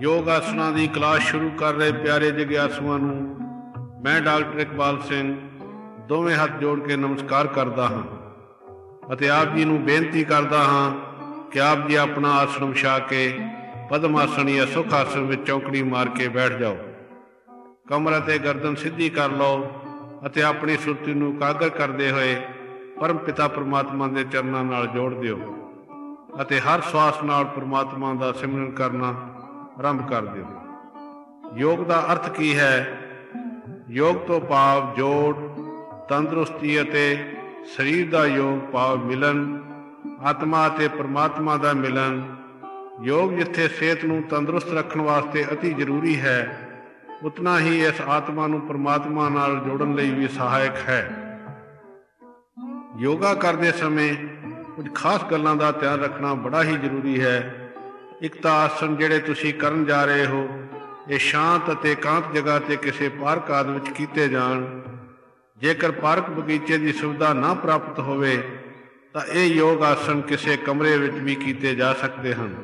ਯੋਗ ਆਸਨਾਂ ਦੀ ਕਲਾਸ ਸ਼ੁਰੂ ਕਰ ਰਹੇ ਪਿਆਰੇ ਜਗਿਆਸੂਆਂ ਨੂੰ, ਮੈਂ ਡਾਕਟਰ ਇਕਬਾਲ ਸਿੰਘ ਦੋਵੇਂ ਹੱਥ ਜੋੜ ਕੇ ਨਮਸਕਾਰ ਕਰਦਾ ਹਾਂ ਅਤੇ ਆਪ ਜੀ ਨੂੰ ਬੇਨਤੀ ਕਰਦਾ ਹਾਂ ਕਿ ਆਪ ਜੀ ਆਪਣਾ ਆਸਣ ਵਿਛਾ ਕੇ ਪਦਮ ਆਸਣ ਜਾਂ ਸੁਖ ਆਸਣ ਵਿੱਚ ਚੌਕੜੀ ਮਾਰ ਕੇ ਬੈਠ ਜਾਓ। ਕਮਰ ਅਤੇ ਗਰਦਨ ਸਿੱਧੀ ਕਰ ਲਓ ਅਤੇ ਆਪਣੀ ਸੁਰਤੀ ਨੂੰ ਕਾਗਰ ਕਰਦੇ ਹੋਏ ਪਰਮ ਪਿਤਾ ਪਰਮਾਤਮਾ ਦੇ ਚਰਨਾਂ ਨਾਲ ਜੋੜ ਦਿਓ ਅਤੇ ਹਰ ਸਵਾਸ ਨਾਲ ਪਰਮਾਤਮਾ ਦਾ ਸਿਮਰਨ ਕਰਨਾ ਆਰੰਭ ਕਰ ਦਿਓ। ਯੋਗ ਦਾ ਅਰਥ ਕੀ ਹੈ? ਯੋਗ ਤੋਂ ਭਾਵ ਜੋੜ, ਤੰਦਰੁਸਤੀ ਅਤੇ ਸਰੀਰ ਦਾ ਯੋਗ ਭਾਵ ਮਿਲਨ, ਆਤਮਾ ਅਤੇ ਪਰਮਾਤਮਾ ਦਾ ਮਿਲਨ। ਯੋਗ ਜਿੱਥੇ ਸਿਹਤ ਨੂੰ ਤੰਦਰੁਸਤ ਰੱਖਣ ਵਾਸਤੇ ਅਤੀ ਜ਼ਰੂਰੀ ਹੈ, ਉਤਨਾ ਹੀ ਇਸ ਆਤਮਾ ਨੂੰ ਪਰਮਾਤਮਾ ਨਾਲ ਜੋੜਨ ਲਈ ਵੀ ਸਹਾਇਕ ਹੈ। ਯੋਗਾ ਕਰਦੇ ਸਮੇਂ ਕੁਝ ਖਾਸ ਗੱਲਾਂ ਦਾ ਧਿਆਨ ਰੱਖਣਾ ਬੜਾ ਹੀ ਜ਼ਰੂਰੀ ਹੈ। ਇੱਕ ਤਾਂ ਆਸਣ ਜਿਹੜੇ ਤੁਸੀਂ ਕਰਨ ਜਾ ਰਹੇ ਹੋ, ਇਹ ਸ਼ਾਂਤ ਅਤੇ ਇਕਾਂਤ ਜਗ੍ਹਾ ਤੇ ਕਿਸੇ ਪਾਰਕ ਆਦਿ ਵਿੱਚ ਕੀਤੇ ਜਾਣ। ਜੇਕਰ ਪਾਰਕ ਬਗੀਚੇ ਦੀ ਸੁਵਿਧਾ ਨਾ ਪ੍ਰਾਪਤ ਹੋਵੇ, ਤਾਂ ਇਹ ਯੋਗ ਆਸਣ ਕਿਸੇ ਕਮਰੇ ਵਿੱਚ ਵੀ ਕੀਤੇ ਜਾ ਸਕਦੇ ਹਨ।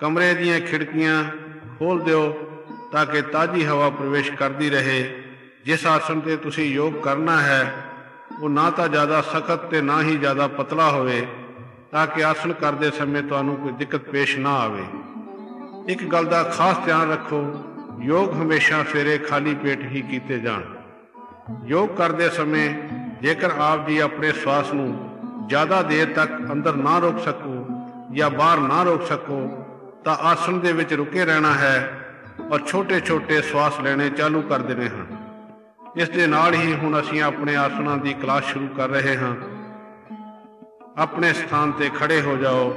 ਕਮਰੇ ਦੀਆਂ ਖਿੜਕੀਆਂ ਖੋਲ ਦਿਓ ਤਾਂ ਕਿ ਤਾਜ਼ੀ ਹਵਾ ਪ੍ਰਵੇਸ਼ ਕਰਦੀ ਰਹੇ। ਜਿਸ ਆਸਣ ਤੇ ਤੁਸੀਂ ਯੋਗ ਕਰਨਾ ਹੈ, ਉਹ ਨਾ ਤਾਂ ਜ਼ਿਆਦਾ ਸਖਤ ਤੇ ਨਾ ਹੀ ਜ਼ਿਆਦਾ ਪਤਲਾ ਹੋਵੇ ਤਾਂ ਕਿ ਆਸਣ ਕਰਦੇ ਸਮੇਂ ਤੁਹਾਨੂੰ ਕੋਈ ਦਿੱਕਤ ਪੇਸ਼ ਨਾ ਆਵੇ। ਇੱਕ ਗੱਲ ਦਾ ਖਾਸ ਧਿਆਨ ਰੱਖੋ, ਯੋਗ ਹਮੇਸ਼ਾ ਸਵੇਰੇ ਖਾਲੀ ਪੇਟ ਹੀ ਕੀਤੇ ਜਾਣ। ਯੋਗ ਕਰਦੇ ਸਮੇਂ ਜੇਕਰ ਆਪ ਜੀ ਆਪਣੇ ਸਵਾਸ ਨੂੰ ਜ਼ਿਆਦਾ ਦੇਰ ਤੱਕ ਅੰਦਰ ਨਾ ਰੋਕ ਸਕੋ ਜਾਂ ਬਾਹਰ ਨਾ ਰੋਕ ਸਕੋ, ਤਾਂ ਆਸਣ ਦੇ ਵਿੱਚ ਰੁਕੇ ਰਹਿਣਾ ਹੈ ਔਰ ਛੋਟੇ-ਛੋਟੇ ਸਵਾਸ ਲੈਣੇ ਚਾਲੂ ਕਰ ਦੇਣੇ ਹਨ। ਇਸ ਦੇ ਨਾਲ ਹੀ ਹੁਣ ਅਸੀਂ ਆਪਣੇ ਆਸਣਾਂ ਦੀ ਕਲਾਸ ਸ਼ੁਰੂ ਕਰ ਰਹੇ ਹਾਂ। ਆਪਣੇ ਸਥਾਨ ਤੇ ਖੜੇ ਹੋ ਜਾਓ।